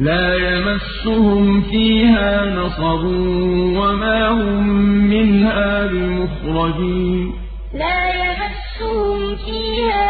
لا يمسهم فيها نصب وما هم منها بمخرجين. لا يمسهم فيها